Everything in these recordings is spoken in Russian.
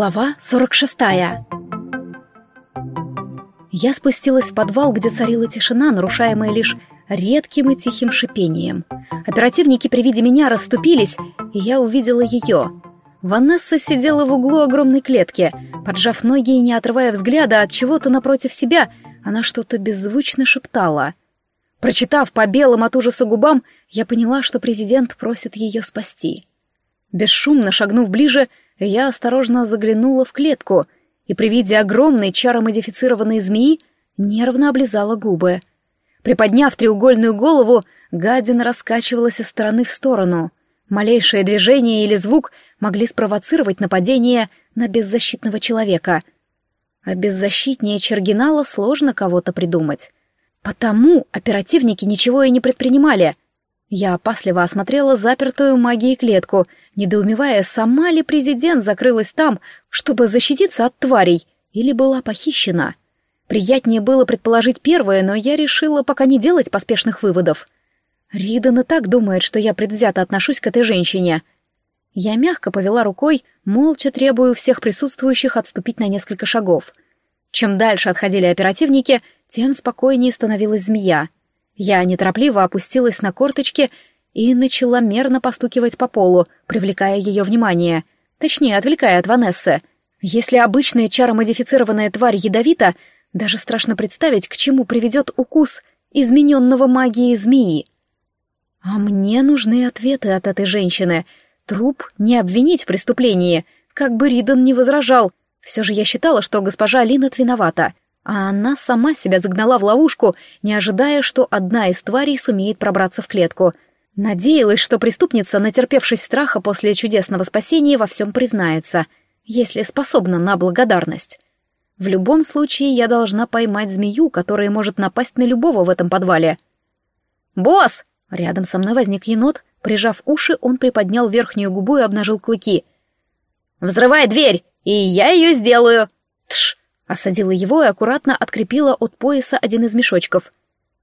Глава 46 Я спустилась в подвал, где царила тишина, нарушаемая лишь редким и тихим шипением. Оперативники при виде меня расступились, и я увидела ее. Ванесса сидела в углу огромной клетки, поджав ноги и не отрывая взгляда от чего-то напротив себя, она что-то беззвучно шептала. Прочитав по белым от ужаса губам, я поняла, что президент просит ее спасти. Бесшумно шагнув ближе, я осторожно заглянула в клетку и при виде огромной чаромодифицированной змеи нервно облизала губы. Приподняв треугольную голову, гадина раскачивалась из стороны в сторону. Малейшее движение или звук могли спровоцировать нападение на беззащитного человека. А беззащитнее Чергинала сложно кого-то придумать. Потому оперативники ничего и не предпринимали. Я опасливо осмотрела запертую магией клетку — недоумевая, сама ли президент закрылась там, чтобы защититься от тварей, или была похищена. Приятнее было предположить первое, но я решила пока не делать поспешных выводов. Ридан и так думает, что я предвзято отношусь к этой женщине. Я мягко повела рукой, молча требую всех присутствующих отступить на несколько шагов. Чем дальше отходили оперативники, тем спокойнее становилась змея. Я неторопливо опустилась на корточки и начала мерно постукивать по полу, привлекая ее внимание. Точнее, отвлекая от Ванессы. Если обычная чаромодифицированная тварь ядовита, даже страшно представить, к чему приведет укус измененного магией змеи. А мне нужны ответы от этой женщины. Труп не обвинить в преступлении, как бы Ридан не возражал. Все же я считала, что госпожа Линнет виновата, а она сама себя загнала в ловушку, не ожидая, что одна из тварей сумеет пробраться в клетку — Надеялась, что преступница, натерпевшись страха после чудесного спасения, во всем признается, если способна на благодарность. В любом случае, я должна поймать змею, которая может напасть на любого в этом подвале. «Босс!» — рядом со мной возник енот. Прижав уши, он приподнял верхнюю губу и обнажил клыки. «Взрывай дверь, и я ее сделаю!» «Тш!» — осадила его и аккуратно открепила от пояса один из мешочков.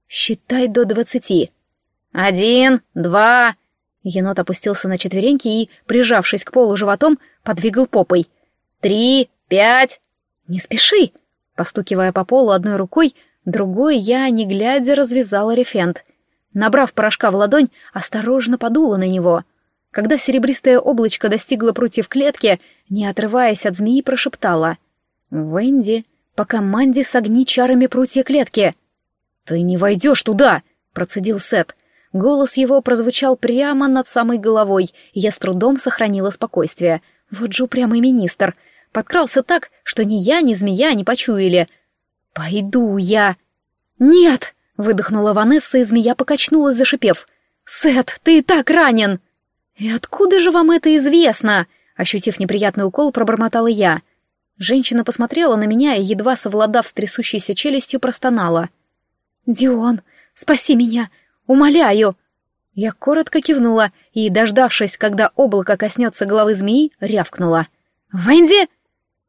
«Считай до двадцати!» «Один, два...» Енот опустился на четвереньки и, прижавшись к полу животом, подвигал попой. «Три, пять...» «Не спеши!» Постукивая по полу одной рукой, другой я, не глядя, развязала рефент. Набрав порошка в ладонь, осторожно подула на него. Когда серебристое облачко достигло прутьев клетки, не отрываясь от змеи, прошептала. «Венди, по команде согни чарами прутья клетки!» «Ты не войдешь туда!» — процедил Сет. Голос его прозвучал прямо над самой головой, и я с трудом сохранила спокойствие. Вот же упрямый министр. Подкрался так, что ни я, ни змея не почуяли. «Пойду я!» «Нет!» — выдохнула Ванесса, и змея покачнулась, зашипев. «Сет, ты и так ранен!» «И откуда же вам это известно?» Ощутив неприятный укол, пробормотала я. Женщина посмотрела на меня и, едва совладав с трясущейся челюстью, простонала. «Дион, спаси меня! Умоляю!» Я коротко кивнула и, дождавшись, когда облако коснется головы змеи, рявкнула. «Венди!»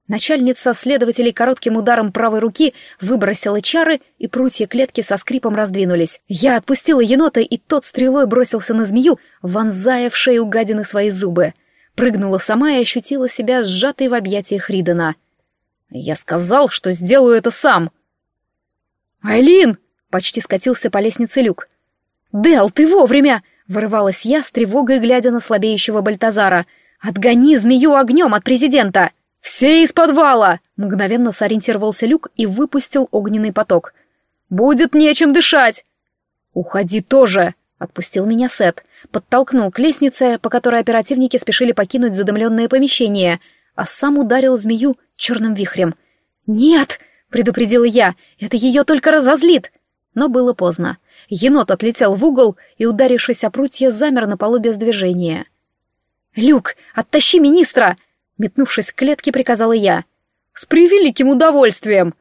Начальница следователей коротким ударом правой руки выбросила чары, и прутья клетки со скрипом раздвинулись. Я отпустила енота, и тот стрелой бросился на змею, вонзая в шею гадины свои зубы. Прыгнула сама и ощутила себя сжатой в объятиях Ридена. «Я сказал, что сделаю это сам!» «Айлин!» — почти скатился по лестнице люк. «Дел, ты вовремя!» — вырывалась я с тревогой, глядя на слабеющего Бальтазара. «Отгони змею огнем от президента!» «Все из подвала!» — мгновенно сориентировался Люк и выпустил огненный поток. «Будет нечем дышать!» «Уходи тоже!» — отпустил меня Сет. Подтолкнул к лестнице, по которой оперативники спешили покинуть задымленное помещение, а сам ударил змею черным вихрем. «Нет!» — предупредила я. «Это ее только разозлит!» Но было поздно. Енот отлетел в угол и, ударившись о прутья, замер на полу без движения. «Люк, оттащи министра!» Метнувшись к клетке, приказала я. «С превеликим удовольствием!»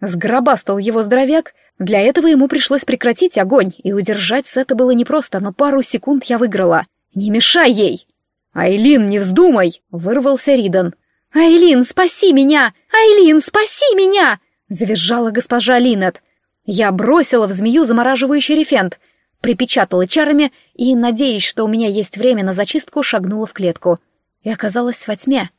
Сгробастал его здоровяк. Для этого ему пришлось прекратить огонь, и удержать Сета было непросто, но пару секунд я выиграла. «Не мешай ей!» «Айлин, не вздумай!» — вырвался Ридан. «Айлин, спаси меня! Айлин, спаси меня!» — завизжала госпожа Линет. Я бросила в змею замораживающий рефент, припечатала чарами и, надеясь, что у меня есть время на зачистку, шагнула в клетку. И оказалась во тьме.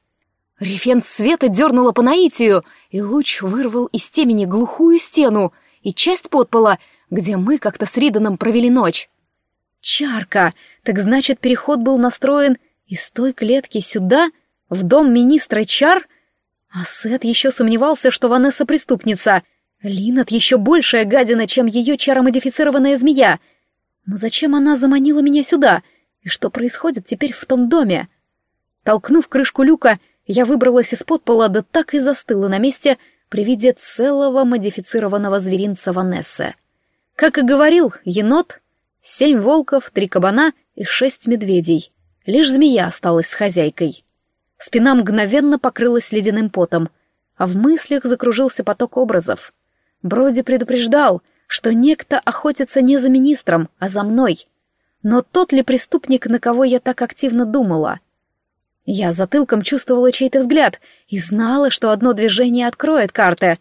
Рефент света дернула по наитию, и луч вырвал из темени глухую стену и часть подпола, где мы как-то с Риданом провели ночь. Чарка! Так значит, переход был настроен из той клетки сюда, в дом министра Чар? А Сет еще сомневался, что Ванесса преступница. Линат еще большая гадина, чем ее чаромодифицированная змея. Но зачем она заманила меня сюда? И что происходит теперь в том доме? Толкнув крышку люка, я выбралась из-под пола, да так и застыла на месте при виде целого модифицированного зверинца Ванессы. Как и говорил енот, семь волков, три кабана и шесть медведей. Лишь змея осталась с хозяйкой. Спина мгновенно покрылась ледяным потом, а в мыслях закружился поток образов. Броди предупреждал, что некто охотится не за министром, а за мной. Но тот ли преступник, на кого я так активно думала? Я затылком чувствовала чей-то взгляд и знала, что одно движение откроет карты,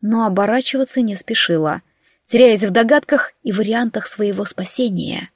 но оборачиваться не спешила, теряясь в догадках и вариантах своего спасения.